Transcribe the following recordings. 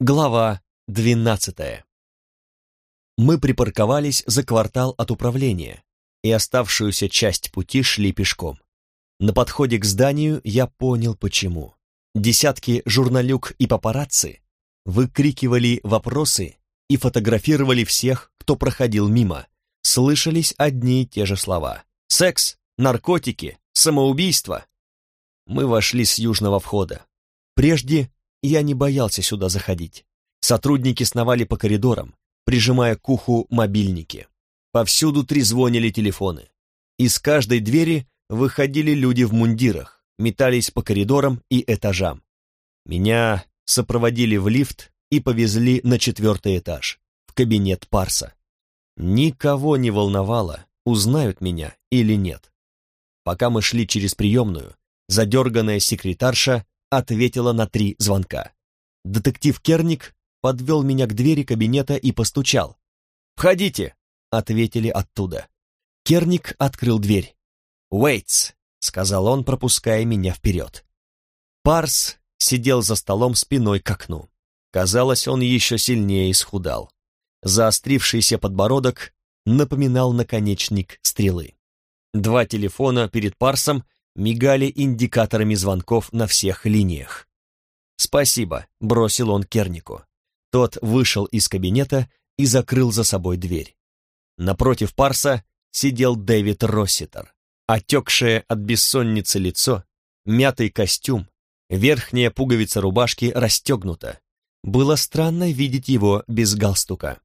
Глава двенадцатая. Мы припарковались за квартал от управления и оставшуюся часть пути шли пешком. На подходе к зданию я понял почему. Десятки журналюк и папарацци выкрикивали вопросы и фотографировали всех, кто проходил мимо. Слышались одни и те же слова. Секс, наркотики, самоубийство. Мы вошли с южного входа. Прежде я не боялся сюда заходить. Сотрудники сновали по коридорам, прижимая к уху мобильники. Повсюду трезвонили телефоны. Из каждой двери выходили люди в мундирах, метались по коридорам и этажам. Меня сопроводили в лифт и повезли на четвертый этаж, в кабинет Парса. Никого не волновало, узнают меня или нет. Пока мы шли через приемную, задерганная секретарша ответила на три звонка. Детектив Керник подвел меня к двери кабинета и постучал. «Входите!» — ответили оттуда. Керник открыл дверь. «Уэйтс», — сказал он, пропуская меня вперед. Парс сидел за столом спиной к окну. Казалось, он еще сильнее исхудал. Заострившийся подбородок напоминал наконечник стрелы. Два телефона перед Парсом мигали индикаторами звонков на всех линиях. «Спасибо», — бросил он Кернику. Тот вышел из кабинета и закрыл за собой дверь. Напротив Парса сидел Дэвид Росситер. Отекшее от бессонницы лицо, мятый костюм, верхняя пуговица рубашки расстегнута. Было странно видеть его без галстука.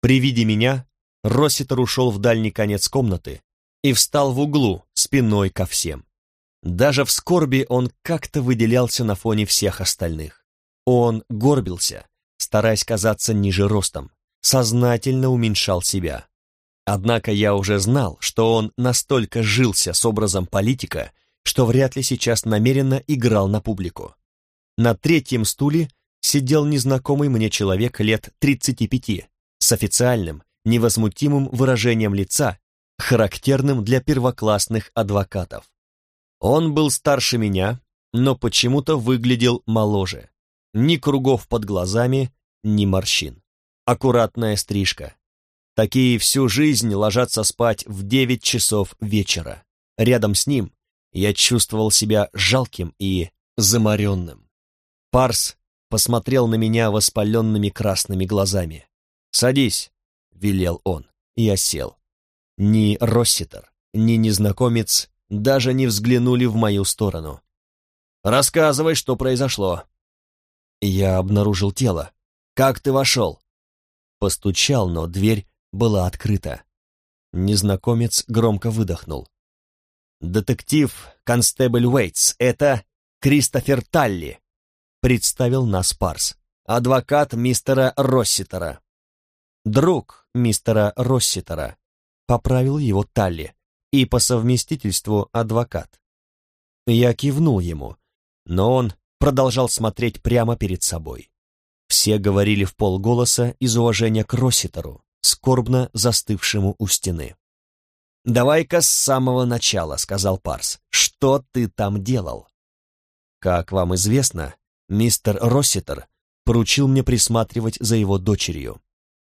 При виде меня Росситер ушел в дальний конец комнаты и встал в углу, спиной ко всем. Даже в скорби он как-то выделялся на фоне всех остальных. Он горбился, стараясь казаться ниже ростом, сознательно уменьшал себя. Однако я уже знал, что он настолько жился с образом политика, что вряд ли сейчас намеренно играл на публику. На третьем стуле сидел незнакомый мне человек лет 35, с официальным, невозмутимым выражением лица, характерным для первоклассных адвокатов. Он был старше меня, но почему-то выглядел моложе. Ни кругов под глазами, ни морщин. Аккуратная стрижка. Такие всю жизнь ложатся спать в девять часов вечера. Рядом с ним я чувствовал себя жалким и заморенным. Парс посмотрел на меня воспаленными красными глазами. «Садись», — велел он. Я сел. Ни Росситер, ни незнакомец даже не взглянули в мою сторону. «Рассказывай, что произошло». Я обнаружил тело. «Как ты вошел?» Постучал, но дверь была открыта. Незнакомец громко выдохнул. «Детектив Констебль Уэйтс, это Кристофер Талли», представил нас Парс, адвокат мистера Росситера. «Друг мистера Росситера», поправил его Талли и по совместительству адвокат. Я кивнул ему, но он продолжал смотреть прямо перед собой. Все говорили в полголоса из уважения к Росситеру, скорбно застывшему у стены. «Давай-ка с самого начала», — сказал Парс. «Что ты там делал?» «Как вам известно, мистер Росситер поручил мне присматривать за его дочерью».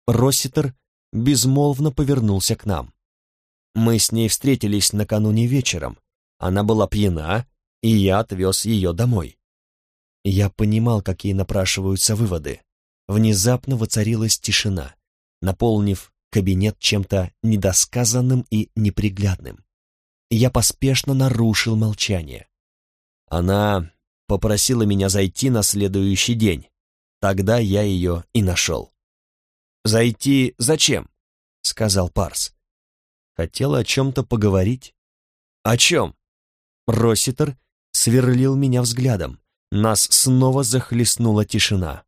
Росситер безмолвно повернулся к нам. Мы с ней встретились накануне вечером. Она была пьяна, и я отвез ее домой. Я понимал, какие напрашиваются выводы. Внезапно воцарилась тишина, наполнив кабинет чем-то недосказанным и неприглядным. Я поспешно нарушил молчание. Она попросила меня зайти на следующий день. Тогда я ее и нашел. «Зайти зачем?» — сказал Парс. Хотела о чем-то поговорить. О чем? Росситер сверлил меня взглядом. Нас снова захлестнула тишина.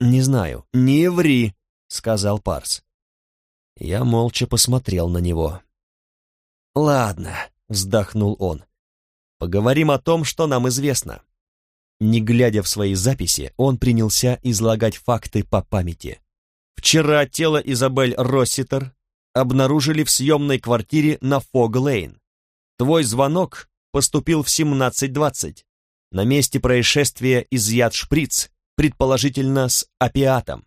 «Не знаю, не ври», — сказал Парс. Я молча посмотрел на него. «Ладно», — вздохнул он. «Поговорим о том, что нам известно». Не глядя в свои записи, он принялся излагать факты по памяти. Вчера тело Изабель Росситер обнаружили в съемной квартире на Фог-Лейн. Твой звонок поступил в 17.20. На месте происшествия изъят шприц, предположительно с опиатом.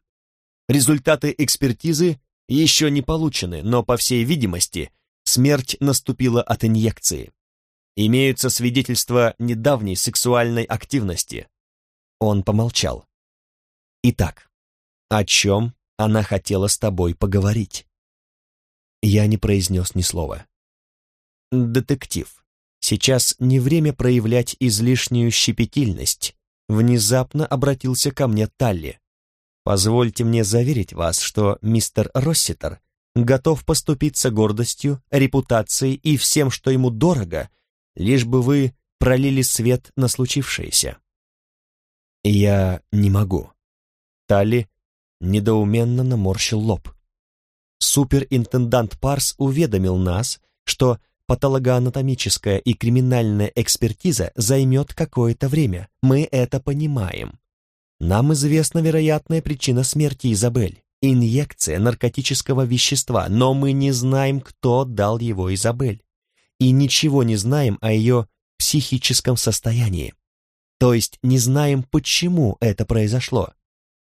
Результаты экспертизы еще не получены, но, по всей видимости, смерть наступила от инъекции. Имеются свидетельства недавней сексуальной активности. Он помолчал. Итак, о чем она хотела с тобой поговорить? Я не произнес ни слова. Детектив, сейчас не время проявлять излишнюю щепетильность. Внезапно обратился ко мне Талли. Позвольте мне заверить вас, что мистер Росситер готов поступиться гордостью, репутацией и всем, что ему дорого, лишь бы вы пролили свет на случившееся. Я не могу. Талли недоуменно наморщил лоб. Суперинтендант Парс уведомил нас, что патологоанатомическая и криминальная экспертиза займет какое-то время. Мы это понимаем. Нам известна вероятная причина смерти Изабель – инъекция наркотического вещества, но мы не знаем, кто дал его Изабель. И ничего не знаем о ее психическом состоянии. То есть не знаем, почему это произошло.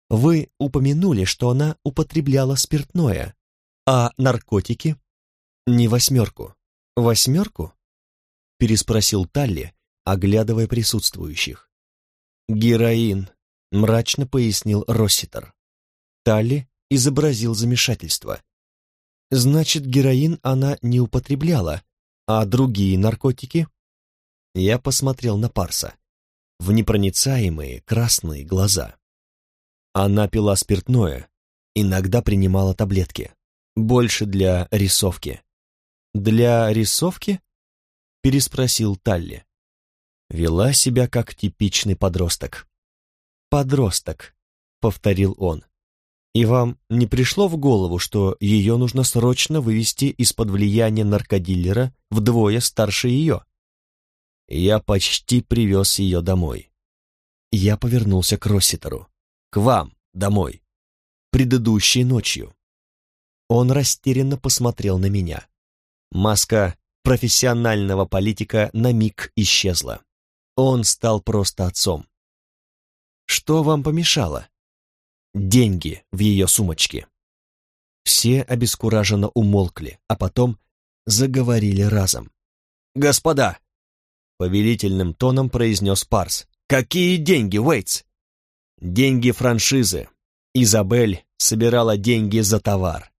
Вы упомянули, что она употребляла спиртное, а наркотики? Не восьмерку. Восьмерку? Переспросил Талли, оглядывая присутствующих. Героин, мрачно пояснил Росситер. Талли изобразил замешательство. Значит, героин она не употребляла, а другие наркотики? Я посмотрел на Парса. В непроницаемые красные глаза. Она пила спиртное, иногда принимала таблетки. Больше для рисовки. Для рисовки? Переспросил Талли. Вела себя как типичный подросток. «Подросток», — повторил он. «И вам не пришло в голову, что ее нужно срочно вывести из-под влияния наркодилера вдвое старше ее?» Я почти привез ее домой. Я повернулся к Росситеру. «К вам, домой. Предыдущей ночью». Он растерянно посмотрел на меня. Маска профессионального политика на миг исчезла. Он стал просто отцом. Что вам помешало? Деньги в ее сумочке. Все обескураженно умолкли, а потом заговорили разом. «Господа!» — повелительным тоном произнес Парс. «Какие деньги, Уэйтс?» «Деньги франшизы. Изабель собирала деньги за товар».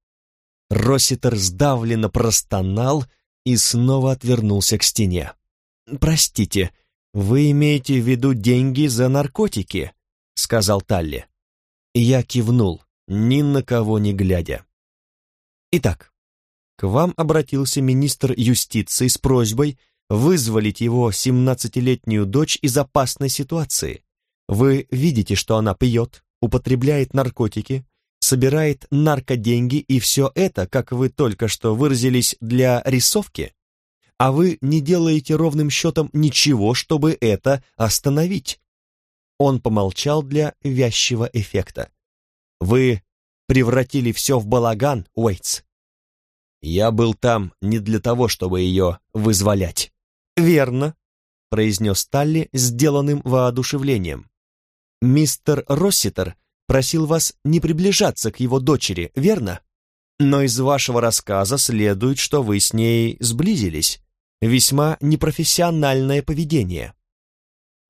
Росситер сдавленно простонал и снова отвернулся к стене. «Простите, вы имеете в виду деньги за наркотики?» — сказал Талли. Я кивнул, ни на кого не глядя. Итак, к вам обратился министр юстиции с просьбой вызволить его семнадцатилетнюю дочь из опасной ситуации. Вы видите, что она пьет, употребляет наркотики, собирает наркоденьги и все это, как вы только что выразились, для рисовки, а вы не делаете ровным счетом ничего, чтобы это остановить. Он помолчал для вязчего эффекта. «Вы превратили все в балаган, Уэйтс. Я был там не для того, чтобы ее вызволять». «Верно», — произнес Талли сделанным воодушевлением. «Мистер Росситер просил вас не приближаться к его дочери, верно? Но из вашего рассказа следует, что вы с ней сблизились. Весьма непрофессиональное поведение».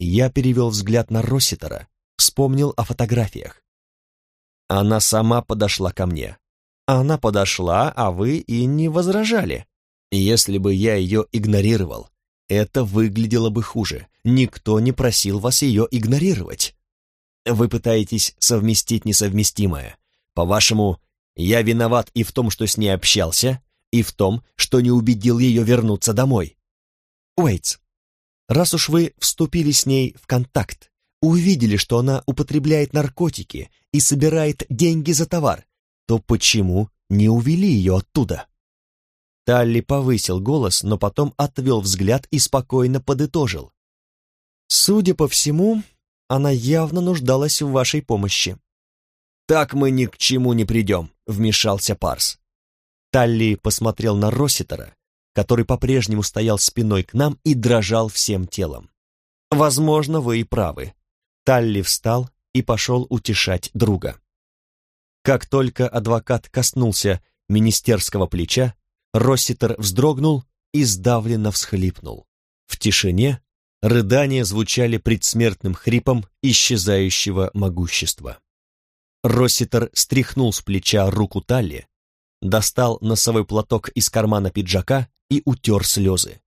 Я перевел взгляд на Росситера, вспомнил о фотографиях. Она сама подошла ко мне. Она подошла, а вы и не возражали. Если бы я ее игнорировал, это выглядело бы хуже. Никто не просил вас ее игнорировать. Вы пытаетесь совместить несовместимое. По-вашему, я виноват и в том, что с ней общался, и в том, что не убедил ее вернуться домой. Уэйтс, Раз уж вы вступили с ней в контакт, увидели, что она употребляет наркотики и собирает деньги за товар, то почему не увели ее оттуда? Талли повысил голос, но потом отвел взгляд и спокойно подытожил. «Судя по всему, она явно нуждалась в вашей помощи». «Так мы ни к чему не придем», — вмешался Парс. Талли посмотрел на Росситера, который по-прежнему стоял спиной к нам и дрожал всем телом. «Возможно, вы и правы». Талли встал и пошел утешать друга. Как только адвокат коснулся министерского плеча, Росситер вздрогнул и сдавленно всхлипнул. В тишине рыдания звучали предсмертным хрипом исчезающего могущества. Росситер стряхнул с плеча руку Талли, достал носовой платок из кармана пиджака и утер слезы.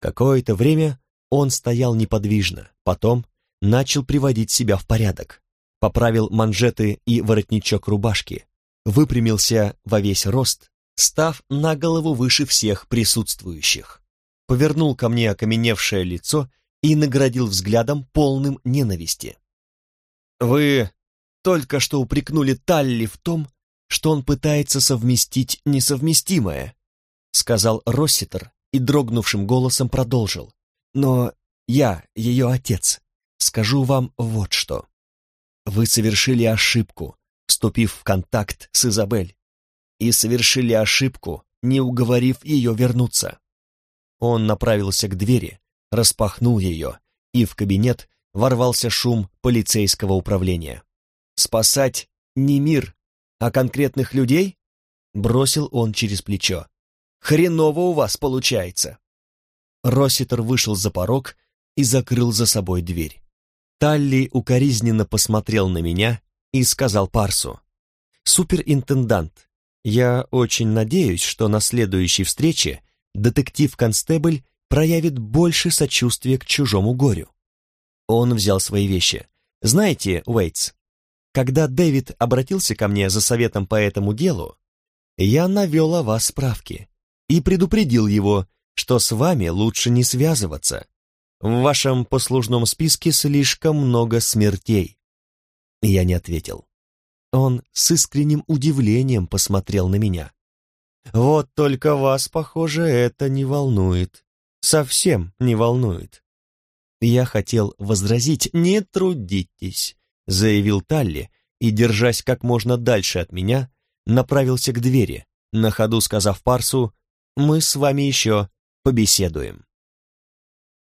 Какое-то время он стоял неподвижно, потом начал приводить себя в порядок, поправил манжеты и воротничок рубашки, выпрямился во весь рост, став на голову выше всех присутствующих, повернул ко мне окаменевшее лицо и наградил взглядом полным ненависти. «Вы только что упрекнули Талли в том, что он пытается совместить несовместимое», сказал Росситер и дрогнувшим голосом продолжил. «Но я, ее отец, скажу вам вот что. Вы совершили ошибку, вступив в контакт с Изабель, и совершили ошибку, не уговорив ее вернуться». Он направился к двери, распахнул ее, и в кабинет ворвался шум полицейского управления. «Спасать не мир, а конкретных людей?» Бросил он через плечо. «Хреново у вас получается!» Росситер вышел за порог и закрыл за собой дверь. Талли укоризненно посмотрел на меня и сказал Парсу. «Суперинтендант, я очень надеюсь, что на следующей встрече детектив-констебль проявит больше сочувствия к чужому горю». Он взял свои вещи. «Знаете, Уэйтс, когда Дэвид обратился ко мне за советом по этому делу, я навел о вас справки и предупредил его, что с вами лучше не связываться. В вашем послужном списке слишком много смертей. Я не ответил. Он с искренним удивлением посмотрел на меня. Вот только вас, похоже, это не волнует. Совсем не волнует. Я хотел возразить, не трудитесь заявил Талли и, держась как можно дальше от меня, направился к двери, на ходу сказав Парсу «Мы с вами еще побеседуем».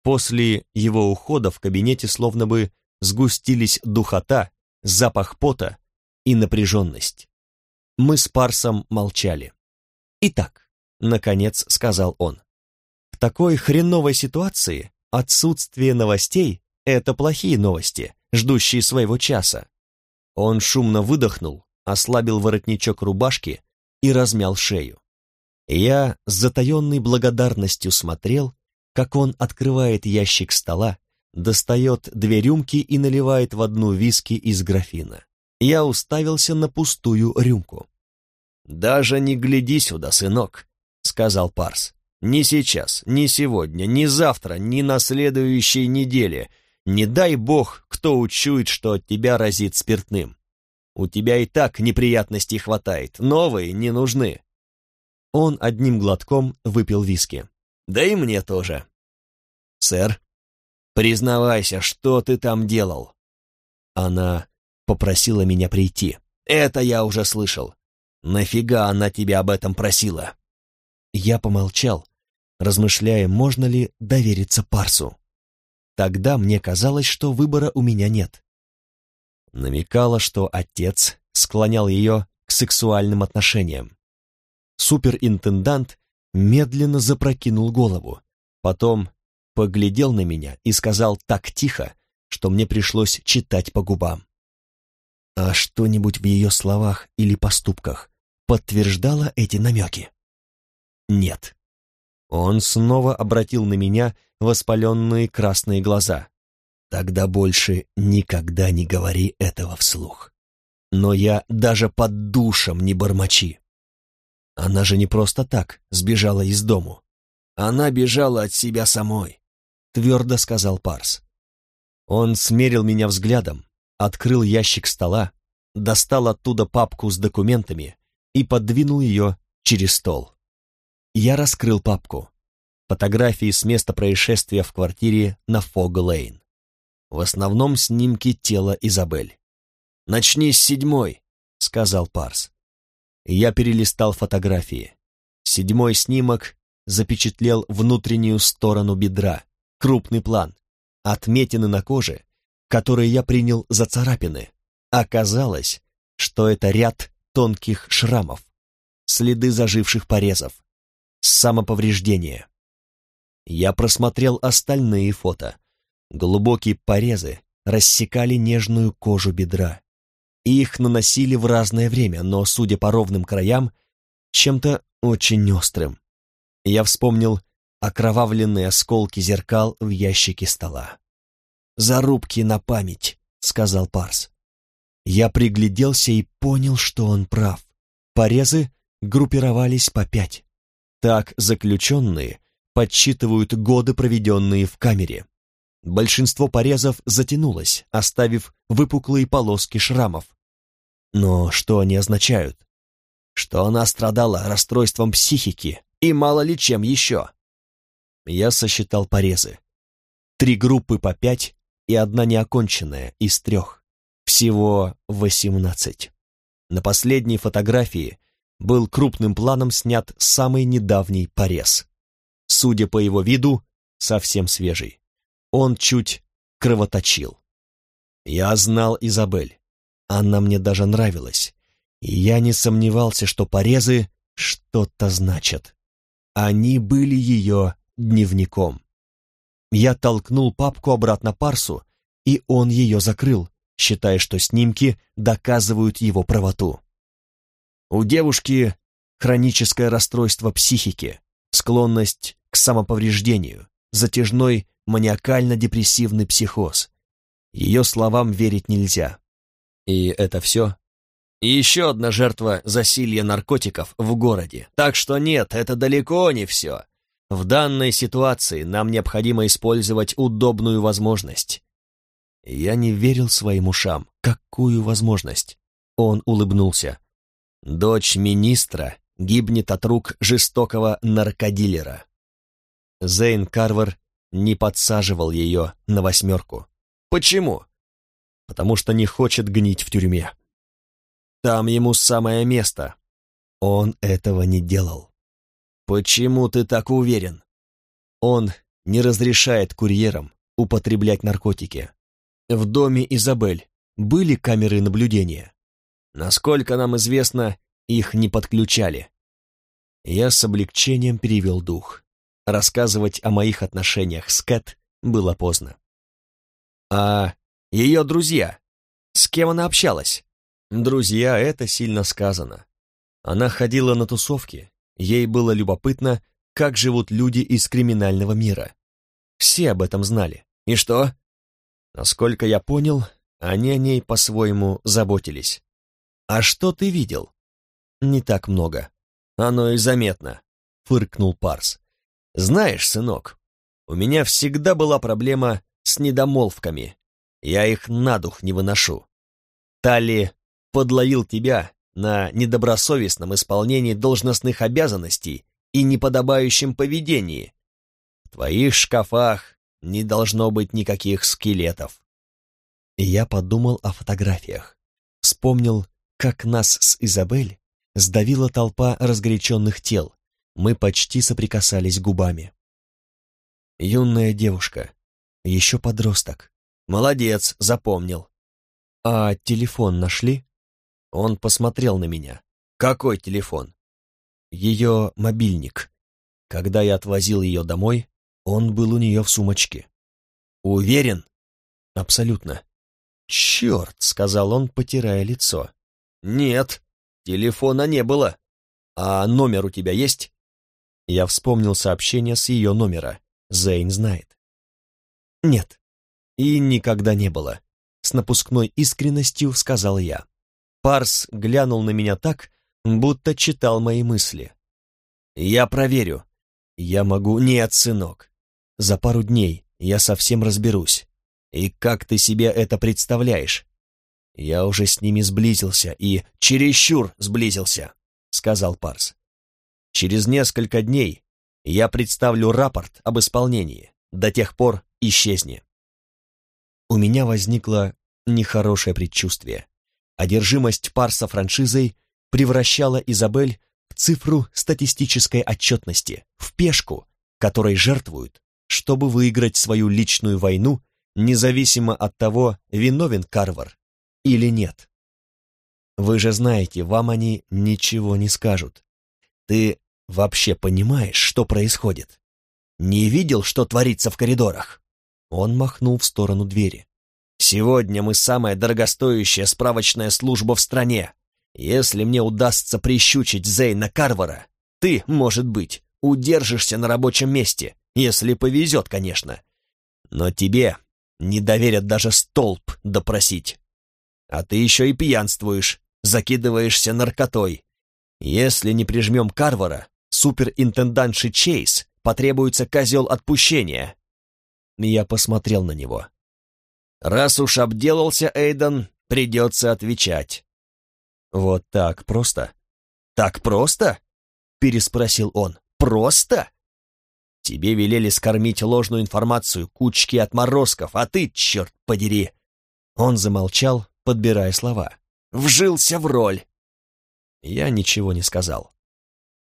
После его ухода в кабинете словно бы сгустились духота, запах пота и напряженность. Мы с Парсом молчали. «Итак», — наконец сказал он, «в такой хреновой ситуации отсутствие новостей — это плохие новости, ждущие своего часа. Он шумно выдохнул, ослабил воротничок рубашки и размял шею. Я с затаенной благодарностью смотрел, как он открывает ящик стола, достает две рюмки и наливает в одну виски из графина. Я уставился на пустую рюмку. «Даже не гляди сюда, сынок», — сказал Парс. «Ни сейчас, ни сегодня, ни завтра, ни на следующей неделе не дай бог, кто учует, что от тебя разит спиртным. У тебя и так неприятностей хватает, новые не нужны. Он одним глотком выпил виски. Да и мне тоже. Сэр, признавайся, что ты там делал? Она попросила меня прийти. Это я уже слышал. Нафига она тебя об этом просила? Я помолчал, размышляя, можно ли довериться Парсу. Тогда мне казалось, что выбора у меня нет. Намекала, что отец склонял ее к сексуальным отношениям. Суперинтендант медленно запрокинул голову, потом поглядел на меня и сказал так тихо, что мне пришлось читать по губам. А что-нибудь в ее словах или поступках подтверждало эти намеки? Нет. Он снова обратил на меня воспаленные красные глаза. «Тогда больше никогда не говори этого вслух. Но я даже под душем не бормочи. Она же не просто так сбежала из дому. Она бежала от себя самой», — твердо сказал Парс. Он смерил меня взглядом, открыл ящик стола, достал оттуда папку с документами и подвинул ее через стол. Я раскрыл папку. Фотографии с места происшествия в квартире на Фог-Лейн. В основном снимки тела Изабель. «Начни с седьмой», — сказал Парс. Я перелистал фотографии. Седьмой снимок запечатлел внутреннюю сторону бедра, крупный план, отметины на коже, которые я принял за царапины, Оказалось, что это ряд тонких шрамов, следы заживших порезов, самоповреждения. Я просмотрел остальные фото. Глубокие порезы рассекали нежную кожу бедра. Их наносили в разное время, но, судя по ровным краям, чем-то очень острым. Я вспомнил окровавленные осколки зеркал в ящике стола. «Зарубки на память», — сказал Парс. Я пригляделся и понял, что он прав. Порезы группировались по пять. Так заключенные подсчитывают годы, проведенные в камере. Большинство порезов затянулось, оставив выпуклые полоски шрамов. Но что они означают? Что она страдала расстройством психики и мало ли чем еще. Я сосчитал порезы. Три группы по пять и одна неоконченная из трех. Всего восемнадцать. На последней фотографии был крупным планом снят самый недавний порез. Судя по его виду, совсем свежий. Он чуть кровоточил. Я знал Изабель. Она мне даже нравилась. И я не сомневался, что порезы что-то значат. Они были ее дневником. Я толкнул папку обратно Парсу, и он ее закрыл, считая, что снимки доказывают его правоту. У девушки хроническое расстройство психики, склонность к самоповреждению, затяжной маниакально-депрессивный психоз. Ее словам верить нельзя. И это все? И еще одна жертва засилья наркотиков в городе. Так что нет, это далеко не все. В данной ситуации нам необходимо использовать удобную возможность. Я не верил своим ушам. Какую возможность? Он улыбнулся. Дочь министра гибнет от рук жестокого наркодилера. Зейн Карвер не подсаживал ее на восьмерку. Почему? Потому что не хочет гнить в тюрьме. Там ему самое место. Он этого не делал. Почему ты так уверен? Он не разрешает курьерам употреблять наркотики. В доме Изабель были камеры наблюдения. Насколько нам известно, их не подключали. Я с облегчением перевел дух. Рассказывать о моих отношениях с Кэт было поздно. А ее друзья? С кем она общалась? Друзья, это сильно сказано. Она ходила на тусовки, ей было любопытно, как живут люди из криминального мира. Все об этом знали. И что? Насколько я понял, они о ней по-своему заботились. А что ты видел? Не так много. Оно и заметно, фыркнул Парс. Знаешь, сынок, у меня всегда была проблема с недомолвками. Я их на дух не выношу. Тали подловил тебя на недобросовестном исполнении должностных обязанностей и неподобающем поведении. В твоих шкафах не должно быть никаких скелетов. И я подумал о фотографиях. Вспомнил, как нас с Изабель сдавила толпа разгоряченных тел. Мы почти соприкасались губами. Юная девушка, еще подросток. Молодец, запомнил. А телефон нашли? Он посмотрел на меня. Какой телефон? Ее мобильник. Когда я отвозил ее домой, он был у нее в сумочке. Уверен? Абсолютно. Черт, сказал он, потирая лицо. Нет, телефона не было. А номер у тебя есть? Я вспомнил сообщение с ее номера. Зейн знает. Нет. И никогда не было. С напускной искренностью сказал я. Парс глянул на меня так, будто читал мои мысли. «Я проверю». «Я могу...» «Нет, сынок. За пару дней я совсем разберусь. И как ты себе это представляешь? Я уже с ними сблизился и чересчур сблизился, сказал Парс. Через несколько дней я представлю рапорт об исполнении. До тех пор исчезни. У меня возникло нехорошее предчувствие. Одержимость Парса франшизой превращала Изабель в цифру статистической отчетности, в пешку, которой жертвуют чтобы выиграть свою личную войну, независимо от того, виновен Карвар или нет? Вы же знаете, вам они ничего не скажут. Ты вообще понимаешь, что происходит? Не видел, что творится в коридорах?» Он махнул в сторону двери. «Сегодня мы самая дорогостоящая справочная служба в стране. Если мне удастся прищучить Зейна Карвара, ты, может быть, удержишься на рабочем месте, если повезет, конечно. Но тебе не доверят даже столб допросить. А ты еще и пьянствуешь, закидываешься наркотой. Если не прижмем Карвара, суперинтендантши Чейз потребуется козел отпущения. Я посмотрел на него. Раз уж обделался Эйден, придется отвечать. Вот так просто? Так просто? Переспросил он. Просто? Тебе велели скормить ложную информацию кучки отморозков, а ты, черт подери!» Он замолчал, подбирая слова. «Вжился в роль!» Я ничего не сказал.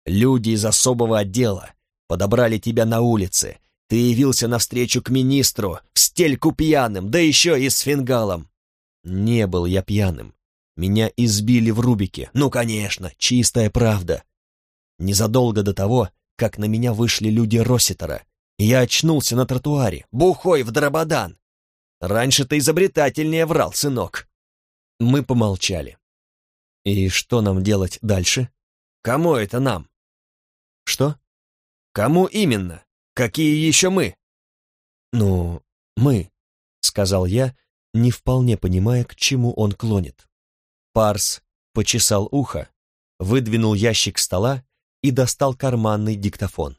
«Люди из особого отдела подобрали тебя на улице. Ты явился навстречу к министру, в стельку пьяным, да еще и с фингалом!» «Не был я пьяным. Меня избили в Рубике. Ну, конечно, чистая правда. Незадолго до того как на меня вышли люди Росситера. Я очнулся на тротуаре, бухой в дрободан. Раньше ты изобретательнее врал, сынок. Мы помолчали. И что нам делать дальше? Кому это нам? Что? Кому именно? Какие еще мы? Ну, мы, сказал я, не вполне понимая, к чему он клонит. Парс почесал ухо, выдвинул ящик стола и достал карманный диктофон.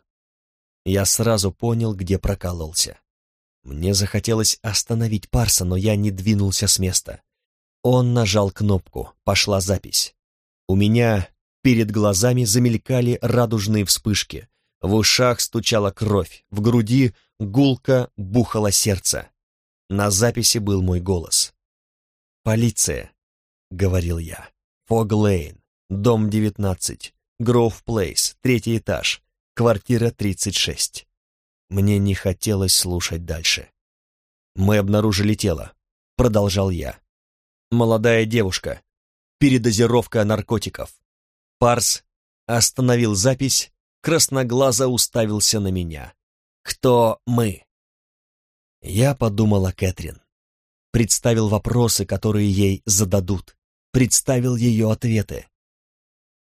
Я сразу понял, где прокололся. Мне захотелось остановить Парса, но я не двинулся с места. Он нажал кнопку, пошла запись. У меня перед глазами замелькали радужные вспышки, в ушах стучала кровь, в груди гулко бухало сердце. На записи был мой голос. «Полиция», — говорил я, — «Фоглейн, дом 19, Гроув Плейс, третий этаж, квартира 36. Мне не хотелось слушать дальше. Мы обнаружили тело, продолжал я. Молодая девушка, передозировка наркотиков. Парс остановил запись, красноглазо уставился на меня. Кто мы? Я подумал о Кэтрин. Представил вопросы, которые ей зададут. Представил ее ответы.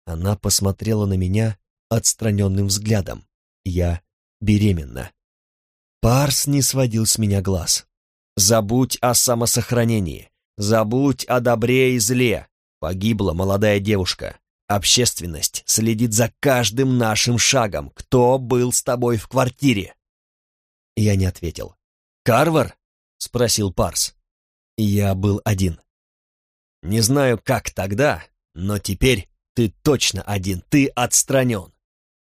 Она посмотрела на меня отстраненным взглядом. Я беременна. Парс не сводил с меня глаз. «Забудь о самосохранении. Забудь о добре и зле. Погибла молодая девушка. Общественность следит за каждым нашим шагом. Кто был с тобой в квартире?» Я не ответил. «Карвар?» — спросил Парс. Я был один. Не знаю, как тогда, но теперь ты точно один, ты отстранен.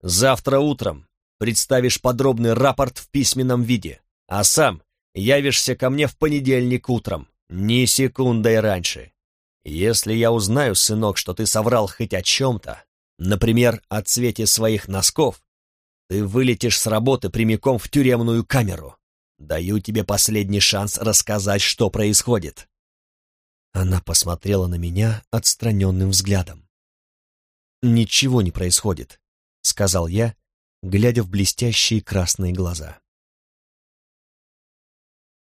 Завтра утром представишь подробный рапорт в письменном виде, а сам явишься ко мне в понедельник утром, ни секундой раньше. Если я узнаю, сынок, что ты соврал хоть о чем-то, например, о цвете своих носков, ты вылетишь с работы прямиком в тюремную камеру. Даю тебе последний шанс рассказать, что происходит. Она посмотрела на меня отстраненным взглядом. «Ничего не происходит», — сказал я, глядя в блестящие красные глаза.